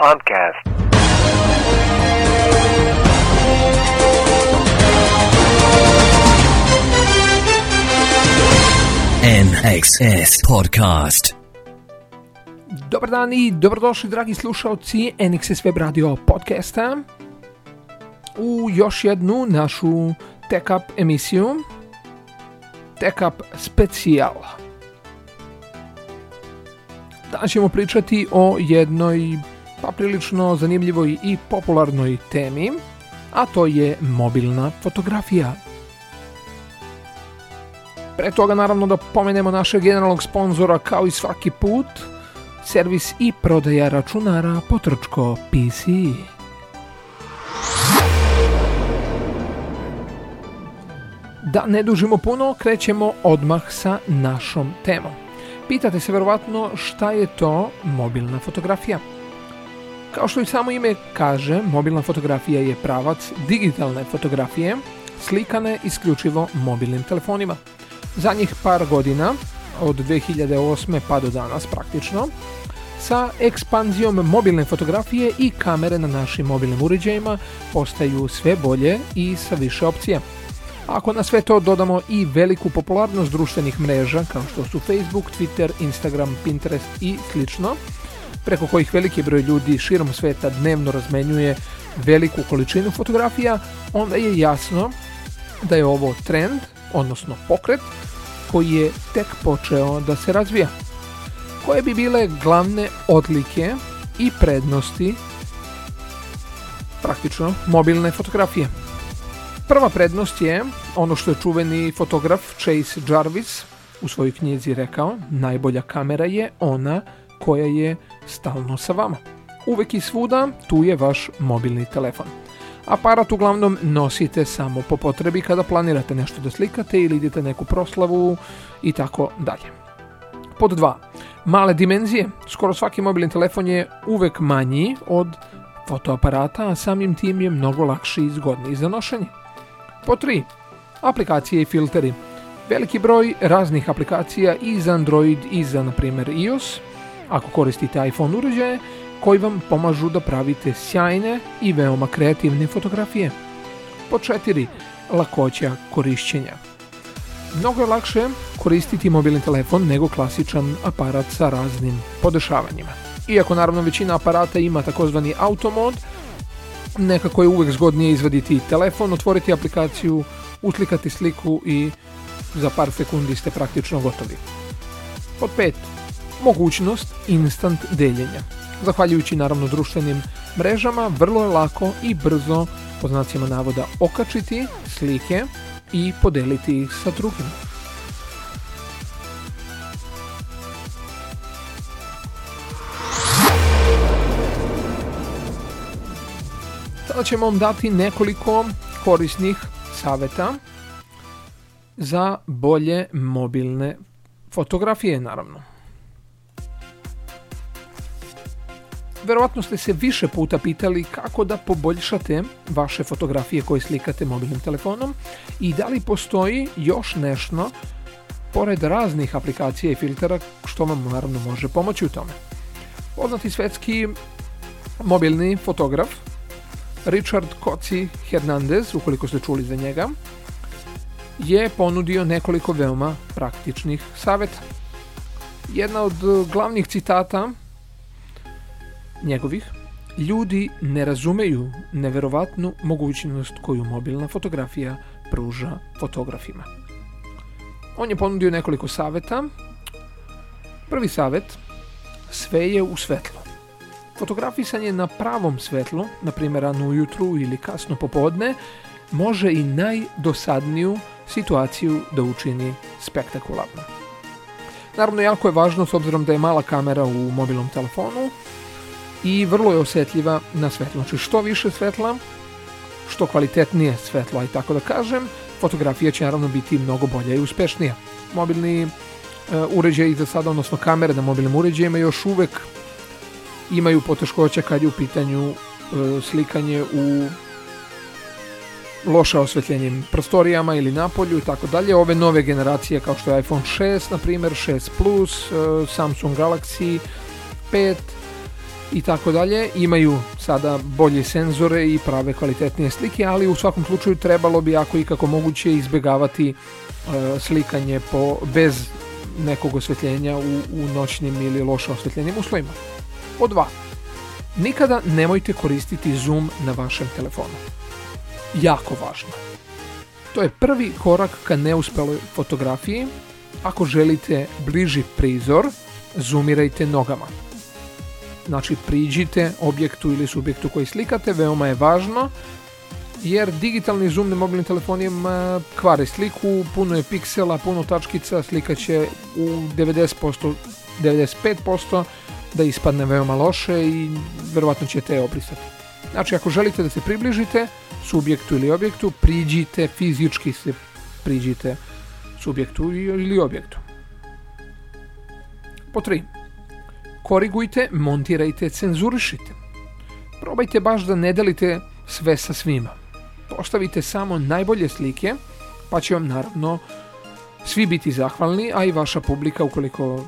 podcast. NXS Podcast. Dobar dan i dobrodošli dragi slušalci NXS Web Radio podcasta u još jednu našu Tech Up emisiju Tech Up specijal. Danas ćemo pričati o jednoj pa prilično zanimljivoj i popularnoj temi, a to je mobilna fotografija. Pre toga naravno da pomenemo našeg generalnog sponzora kao i svaki put, servis i prodaja računara Potrčko PC. Da ne dužimo puno, krećemo odmah sa našom temom. Pitate se verovatno šta je to mobilna fotografija. Kao što i samo ime kaže, mobilna fotografija je pravac digitalne fotografije, slikane isključivo mobilnim telefonima. Zadnjih par godina, od 2008. pa do danas praktično, sa ekspanzijom mobilne fotografije i kamere na našim mobilnim uređajima postaju sve bolje i sa više opcija. Ako na sve to dodamo i veliku popularnost društvenih mreža kao što su Facebook, Twitter, Instagram, Pinterest i slično, preko kojih veliki broj ljudi širom sveta dnevno razmenjuje veliku količinu fotografija, onda je jasno da je ovo trend, odnosno pokret, koji je tek počeo da se razvija. Koje bi bile glavne odlike i prednosti praktično mobilne fotografije? Prva prednost je ono što je čuveni fotograf Chase Jarvis u svojoj knjizi rekao, najbolja kamera je ona koja je stalno sa vama. Uvek i svuda tu je vaš mobilni telefon. Aparat uglavnom nosite samo po potrebi kada planirate nešto da slikate ili idete neku proslavu i tako dalje. Pod 2. Male dimenzije. Skoro svaki mobilni telefon je uvek manji od fotoaparata, a samim tim je mnogo lakši i zgodniji za nošenje. Pod 3. Aplikacije i filteri. Veliki broj raznih aplikacija i za Android i za, na primjer, iOS, ako koristite iPhone uređaje, koji vam pomažu da pravite sjajne i veoma kreativne fotografije. Pod 4. Lakoća korišćenja. Mnogo je lakše koristiti mobilni telefon nego klasičan aparat sa raznim podešavanjima. Iako naravno većina aparata ima takozvani automod, nekako je uvek zgodnije izvaditi telefon, otvoriti aplikaciju, uslikati sliku i za par sekundi ste praktično gotovi. Pod 5. Mogućnost instant deljenja. Zahvaljujući naravno društvenim mrežama, vrlo je lako i brzo, po znacima navoda, okačiti slike i podeliti ih sa drugima. Sada ćemo vam dati nekoliko korisnih saveta za bolje mobilne fotografije, naravno. Verovatno ste se više puta pitali kako da poboljšate vaše fotografije koje slikate mobilnim telefonom i da li postoji još nešto pored raznih aplikacija i filtera što vam naravno može pomoći u tome. Poznati svetski mobilni fotograf Richard Koci Hernandez, ukoliko ste čuli za njega, je ponudio nekoliko veoma praktičnih saveta. Jedna od glavnih citata njegovih, ljudi ne razumeju neverovatnu mogućnost koju mobilna fotografija pruža fotografima. On je ponudio nekoliko saveta. Prvi savet, sve je u svetlo. Fotografisanje na pravom svetlu, na primjer rano ujutru ili kasno popodne, može i najdosadniju situaciju da učini spektakularno. Naravno, jako je važno s obzirom da je mala kamera u mobilnom telefonu, i vrlo je osjetljiva na svetlo. Znači što više svetla, što kvalitetnije svetlo, i tako da kažem, fotografija će naravno biti mnogo bolja i uspešnija. Mobilni e, uređaji za sada, odnosno kamere na mobilnim uređajima još uvek imaju poteškoća kad je u pitanju e, slikanje u loša osvetljenjem prostorijama ili napolju i tako dalje. Ove nove generacije kao što je iPhone 6, na primjer 6 Plus, e, Samsung Galaxy 5, i tako dalje. Imaju sada bolje senzore i prave kvalitetnije slike, ali u svakom slučaju trebalo bi ako i kako moguće izbjegavati e, slikanje po, bez nekog osvetljenja u, u noćnim ili loše osvetljenim uslovima. Po dva, nikada nemojte koristiti zoom na vašem telefonu. Jako važno. To je prvi korak ka neuspeloj fotografiji. Ako želite bliži prizor, zoomirajte nogama. Znači priđite objektu ili subjektu koji slikate, veoma je važno jer digitalni zoom na mobilnim telefonima kvare sliku, puno je piksela, puno tačkica, slika će u 90%, 95% da ispadne veoma loše i verovatno ćete je obrisati. Znači ako želite da se približite subjektu ili objektu, priđite, fizički se priđite subjektu ili objektu. Po tri. Korigujte, montirajte, cenzurišite. Probajte baš da ne delite sve sa svima. Postavite samo najbolje slike, pa će vam naravno svi biti zahvalni, a i vaša publika ukoliko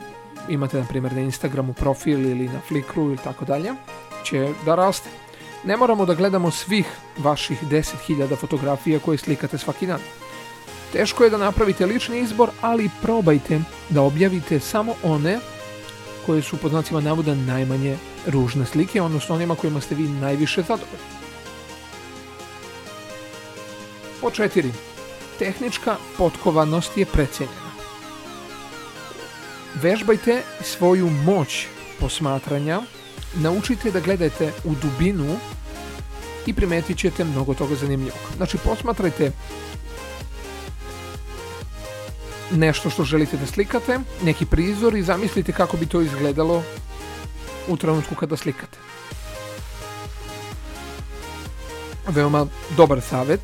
imate na primjer na Instagramu profil ili na Flickru ili tako dalje, će da raste. Ne moramo da gledamo svih vaših 10.000 fotografija koje slikate svaki dan. Teško je da napravite lični izbor, ali probajte da objavite samo one koje su pod znacima navoda najmanje ružne slike, odnosno onima kojima ste vi najviše zadovoljni. Po četiri. Tehnička potkovanost je precijenjena. Vežbajte svoju moć posmatranja, naučite da gledate u dubinu i primetit ćete mnogo toga zanimljivog. Znači posmatrajte nešto što želite da slikate, neki prizor i zamislite kako bi to izgledalo u trenutku kada slikate. Veoma dobar savjet,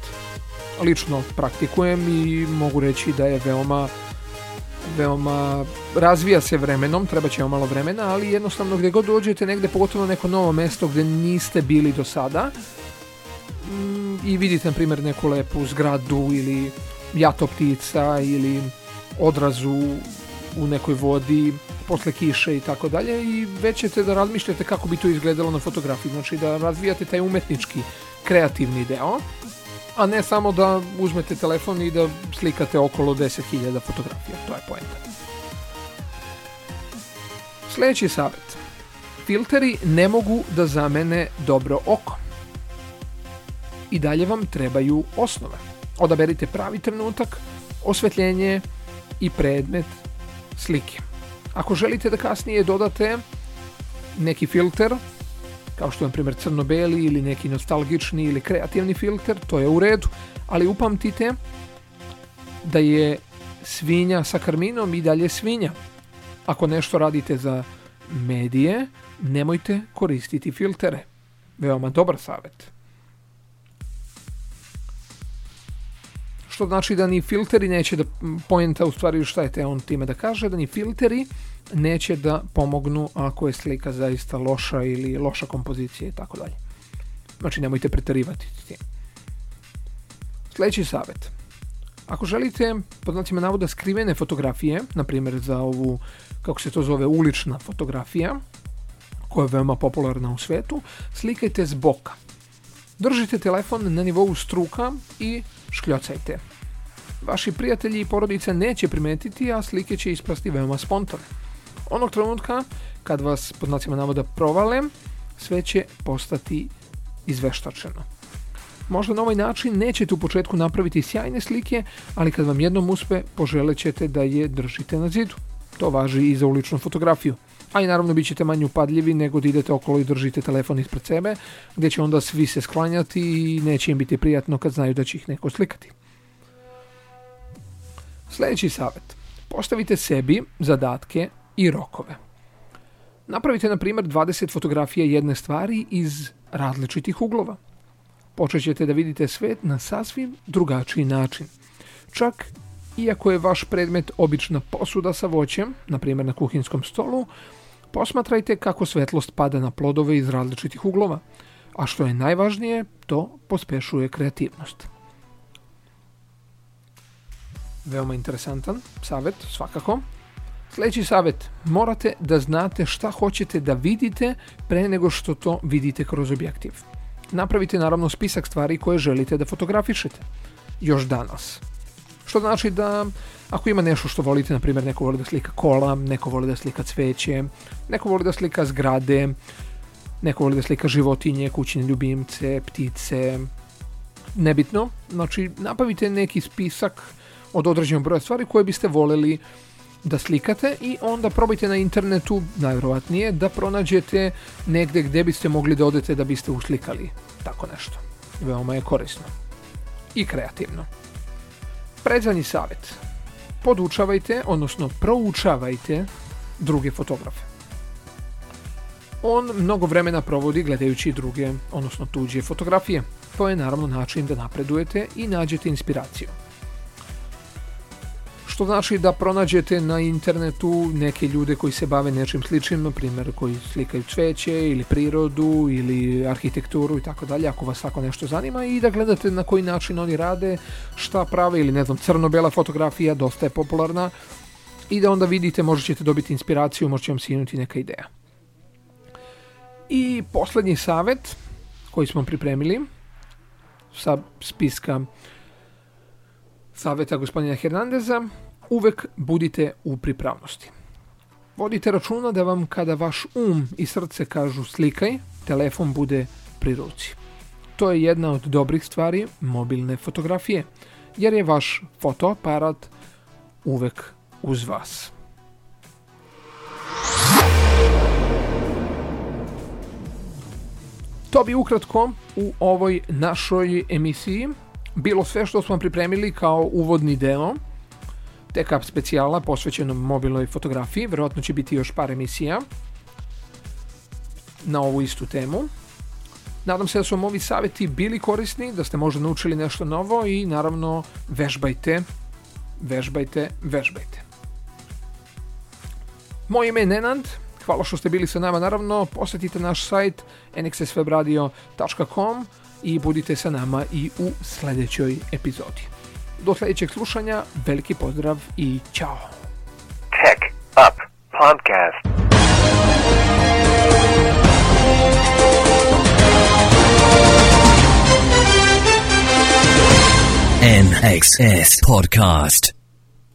lično praktikujem i mogu reći da je veoma veoma razvija se vremenom, treba će malo vremena, ali jednostavno gdje god dođete negdje, pogotovo neko novo mesto gdje niste bili do sada mm, i vidite na primjer neku lepu zgradu ili jato ptica ili odrazu u nekoj vodi posle kiše i tako dalje i već ćete da razmišljate kako bi to izgledalo na fotografiji, znači da razvijate taj umetnički kreativni deo a ne samo da uzmete telefon i da slikate okolo 10.000 fotografija. To je poenta. Sljedeći savjet. Filteri ne mogu da zamene dobro oko. I dalje vam trebaju osnove. Odaberite pravi trenutak, osvetljenje i predmet slike. Ako želite da kasnije dodate neki filter, kao što je na primjer crno-beli ili neki nostalgični ili kreativni filter, to je u redu, ali upamtite da je svinja sa karminom i dalje svinja. Ako nešto radite za medije, nemojte koristiti filtere. Veoma dobar savjet. Što znači da ni filteri neće da pojenta u stvari šta je te on time da kaže, da ni filteri neće da pomognu ako je slika zaista loša ili loša kompozicija i tako dalje. Znači nemojte pretarivati s tim. Sljedeći savjet. Ako želite, pod znacima navoda, skrivene fotografije, na primjer za ovu, kako se to zove, ulična fotografija, koja je veoma popularna u svetu, slikajte s boka. Držite telefon na nivou struka i škljocajte. Vaši prijatelji i porodice neće primetiti, a slike će ispasti veoma spontane. Onog trenutka kad vas pod nacima navoda provale, sve će postati izveštačeno. Možda na ovaj način nećete u početku napraviti sjajne slike, ali kad vam jednom uspe, poželet ćete da je držite na zidu. To važi i za uličnu fotografiju. A i naravno bit ćete manje upadljivi nego da idete okolo i držite telefon ispred sebe, gdje će onda svi se sklanjati i neće im biti prijatno kad znaju da će ih neko slikati. Sljedeći savjet. Postavite sebi zadatke i rokove. Napravite, na primjer, 20 fotografija jedne stvari iz različitih uglova. Počet ćete da vidite svet na sasvim drugačiji način. Čak, iako je vaš predmet obična posuda sa voćem, na primjer na kuhinskom stolu, posmatrajte kako svetlost pada na plodove iz različitih uglova, a što je najvažnije, to pospešuje kreativnost. Veoma interesantan savjet, svakako. Sljedeći savjet, morate da znate šta hoćete da vidite pre nego što to vidite kroz objektiv. Napravite naravno spisak stvari koje želite da fotografišete. Još danas. Što znači da ako ima nešto što volite, na primjer neko voli da slika kola, neko voli da slika cveće, neko voli da slika zgrade, neko voli da slika životinje, kućne ljubimce, ptice, nebitno. Znači, napravite neki spisak od određenog broja stvari koje biste voljeli da slikate i onda probajte na internetu, najvjerojatnije, da pronađete negdje gdje biste mogli da odete da biste uslikali tako nešto. Veoma je korisno. I kreativno. Predzadnji savjet. Podučavajte, odnosno proučavajte druge fotografe. On mnogo vremena provodi gledajući druge, odnosno tuđe fotografije. To je naravno način da napredujete i nađete inspiraciju. Što znači da pronađete na internetu neke ljude koji se bave nečim sličnim, na primjer koji slikaju cveće ili prirodu ili arhitekturu i tako dalje, ako vas tako nešto zanima i da gledate na koji način oni rade, šta prave ili ne znam, crno-bela fotografija, dosta je popularna i da onda vidite, možda ćete dobiti inspiraciju, možda vam sinuti neka ideja. I posljednji savjet koji smo pripremili sa spiska savjeta gospodina Hernandeza, uvek budite u pripravnosti. Vodite računa da vam kada vaš um i srce kažu slikaj, telefon bude pri ruci. To je jedna od dobrih stvari mobilne fotografije, jer je vaš fotoaparat uvek uz vas. To bi ukratko u ovoj našoj emisiji bilo sve što smo pripremili kao uvodni deo Tekap specijala posvećenom mobilnoj fotografiji. Vjerojatno će biti još par emisija na ovu istu temu. Nadam se da su vam ovi savjeti bili korisni, da ste možda naučili nešto novo i naravno vežbajte, vežbajte, vežbajte. Moje ime je Nenad, hvala što ste bili sa nama. Naravno, posjetite naš sajt nxswebradio.com i budite sa nama i u sljedećoj epizodi. Do sljedećeg slušanja, veliki pozdrav i čao. Tech Up Podcast. NXS Podcast.